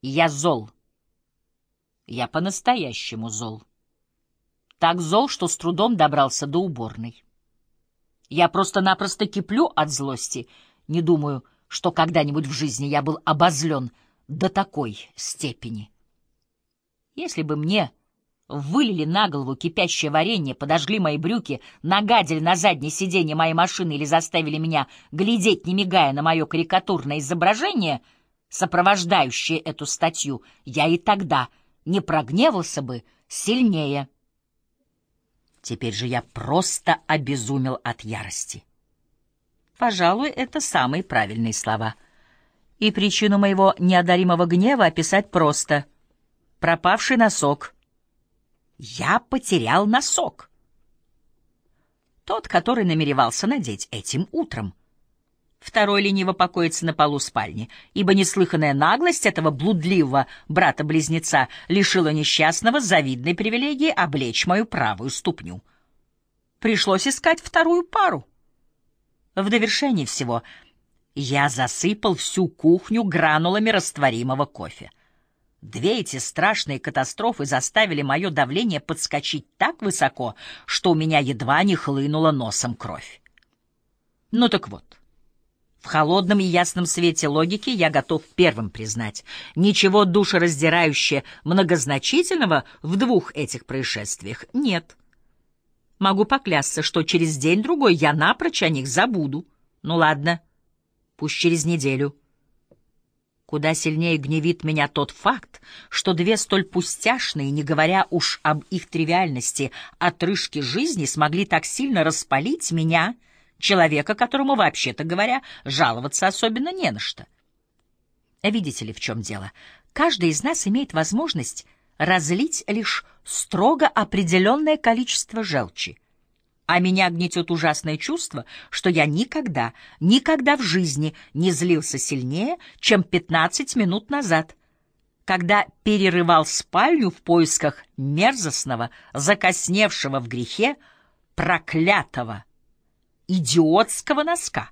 Я зол. Я по-настоящему зол. Так зол, что с трудом добрался до уборной. Я просто-напросто киплю от злости, не думаю, что когда-нибудь в жизни я был обозлен до такой степени. Если бы мне вылили на голову кипящее варенье, подожгли мои брюки, нагадили на заднее сиденье моей машины или заставили меня глядеть, не мигая на мое карикатурное изображение, сопровождающее эту статью, я и тогда не прогневался бы сильнее. Теперь же я просто обезумел от ярости. Пожалуй, это самые правильные слова. И причину моего неодаримого гнева описать просто. Пропавший носок. Я потерял носок. Тот, который намеревался надеть этим утром. Второй лениво покоится на полу спальни, ибо неслыханная наглость этого блудливого брата-близнеца лишила несчастного завидной привилегии облечь мою правую ступню. Пришлось искать вторую пару. В довершении всего я засыпал всю кухню гранулами растворимого кофе. Две эти страшные катастрофы заставили мое давление подскочить так высоко, что у меня едва не хлынула носом кровь. Ну так вот, в холодном и ясном свете логики я готов первым признать. Ничего душераздирающего, многозначительного в двух этих происшествиях нет. Могу поклясться, что через день-другой я напрочь о них забуду. Ну ладно, пусть через неделю. Куда сильнее гневит меня тот факт, что две столь пустяшные, не говоря уж об их тривиальности, отрыжки жизни смогли так сильно распалить меня — человека, которому, вообще-то говоря, жаловаться особенно не на что. Видите ли, в чем дело? Каждый из нас имеет возможность разлить лишь строго определенное количество желчи. А меня гнетет ужасное чувство, что я никогда, никогда в жизни не злился сильнее, чем 15 минут назад, когда перерывал спальню в поисках мерзостного, закосневшего в грехе, проклятого идиотского носка,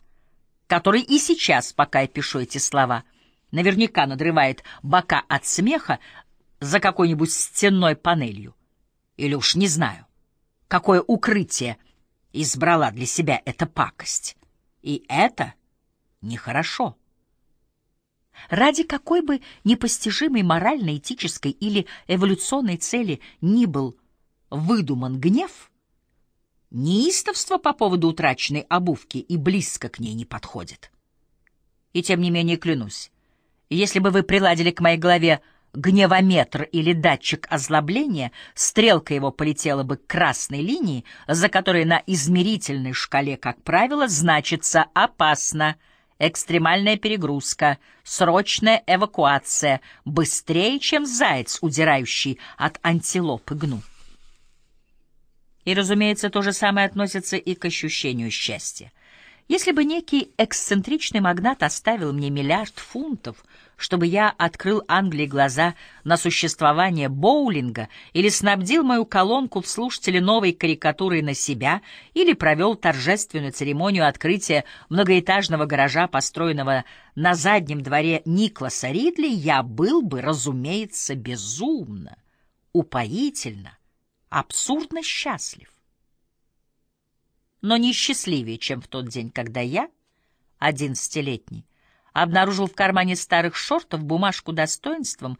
который и сейчас, пока я пишу эти слова, наверняка надрывает бока от смеха за какой-нибудь стенной панелью. Или уж не знаю, какое укрытие избрала для себя эта пакость. И это нехорошо. Ради какой бы непостижимой морально-этической или эволюционной цели ни был выдуман гнев — Неистовство по поводу утраченной обувки и близко к ней не подходит. И тем не менее клянусь, если бы вы приладили к моей голове гневометр или датчик озлобления, стрелка его полетела бы к красной линии, за которой на измерительной шкале, как правило, значится «опасно», экстремальная перегрузка, срочная эвакуация, быстрее, чем заяц, удирающий от антилопы гну. И, разумеется, то же самое относится и к ощущению счастья. Если бы некий эксцентричный магнат оставил мне миллиард фунтов, чтобы я открыл Англии глаза на существование боулинга или снабдил мою колонку в слушателе новой карикатурой на себя или провел торжественную церемонию открытия многоэтажного гаража, построенного на заднем дворе Никласа Ридли, я был бы, разумеется, безумно, упоительно, абсурдно счастлив. Но не счастливее, чем в тот день, когда я, одиннадцатилетний, обнаружил в кармане старых шортов бумажку достоинством,